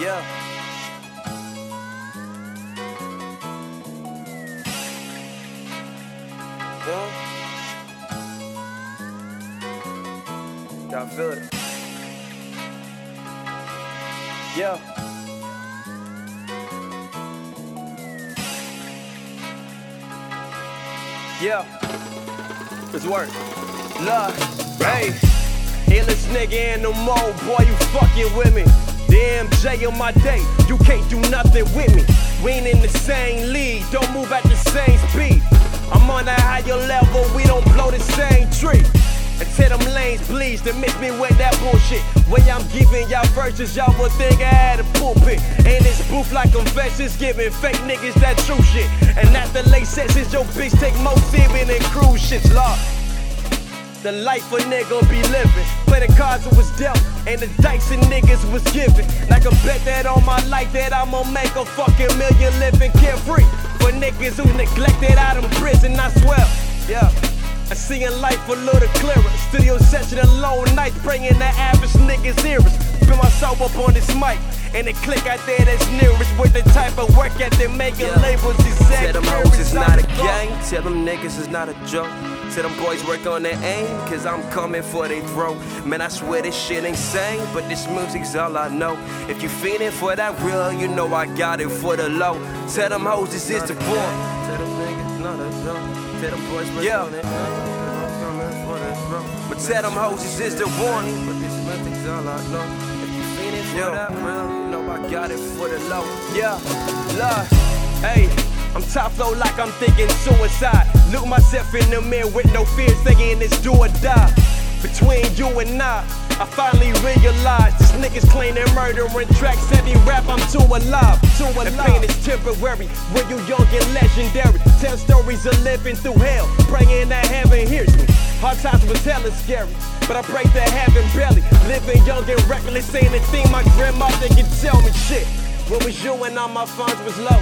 Yeah. Yeah. Y'all feel it? Yeah. Yeah. It's work. Love. Hey. Illest nigga in the mall, boy, you fucking with me. DMJ on my day, you can't do nothing with me. We ain't in the same league, don't move at the same speed. I'm on a higher level, we don't blow the same tree. Until them lanes bleeds to mix me with that bullshit. When I'm giving y'all verses, y'all would think I had a pulpit. And it's booth like confessions, giving fake niggas that true shit. And after late sessions, your bitch take more serious than cruise ships, Lord. The life a nigga be living. Play the dealt, and the dice and niggas was given. Like a bet that on my life that I'ma make a fucking million living carefree. For niggas who neglected out in prison, I swear. Yeah. I seeing life a little clearer. Studio session alone nights, praying the average niggas' ears. Feel myself up on this mic. And the click out there that's nearest with the type of work ethic making Yeah. labels exact. Tell them hoes it's not a gang. Tell them niggas it's not a joke. Tell them boys work on their aim, cause I'm coming for they throat. Man, I swear this shit ain't sane, but this music's all I know. If you feeling for that real, you know I got it for the low. Tell them hoes this is the boy. Tell them niggas not a joke. Tell them boys work Yeah. on their aim, cause I'm coming for they throat. But tell them hoes this is the one. But this music's all I know. If you feeling for Yeah. that real, you know I got it for the low. Yeah, love, hey, I'm top flow like I'm thinking suicide. Look myself in the mirror with no fear, thinking it's do or die. Between you and I, I finally realized this niggas claim they're murdering tracks. Heavy rap, I'm too alive. Too alive. The pain is temporary when you young and legendary. Tell stories of living through hell, praying that heaven was hella scary, but I pray to heaven barely. Living young and reckless ain't a thing my grandmother can tell me shit. When was you and all my funds was low?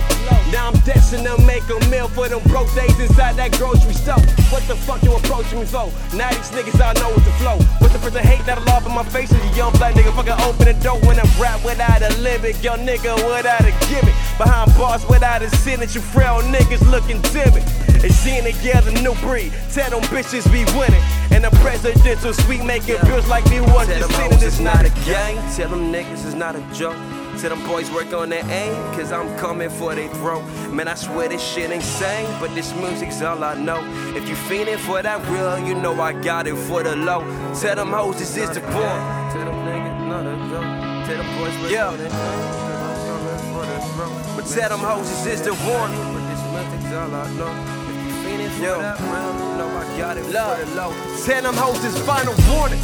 Now I'm destined to make a meal for them broke days inside that grocery store. What the fuck you approaching me for? Now these niggas I know what the flow. What the first hate that'll off in my face is a young black nigga fucking open the door when I'm rap without a limit. Young nigga without a gimmick. Behind bars without a signature. Frail niggas looking timid. And seeing together new breed. Tell them bitches be winning. And the presidential suite making bills like me was Tell just them sitting this it's not not a gang. Tell them niggas it's not a joke. Tell them boys work on their aim, cause I'm coming for they throat. Man, I swear this shit ain't sane, but this music's all I know. If you feeling for that real, you know I got it for the low. Tell them hoes this is the point. Tell them niggas not a joke. Tell them boys work Yeah. on their aim, cause I'm coming for the throat. But tell them hoes this is the one. But this music's all I know. If you feeling for Yeah. that real, you know I got it Love. for the low. Tell them hoes this final warning.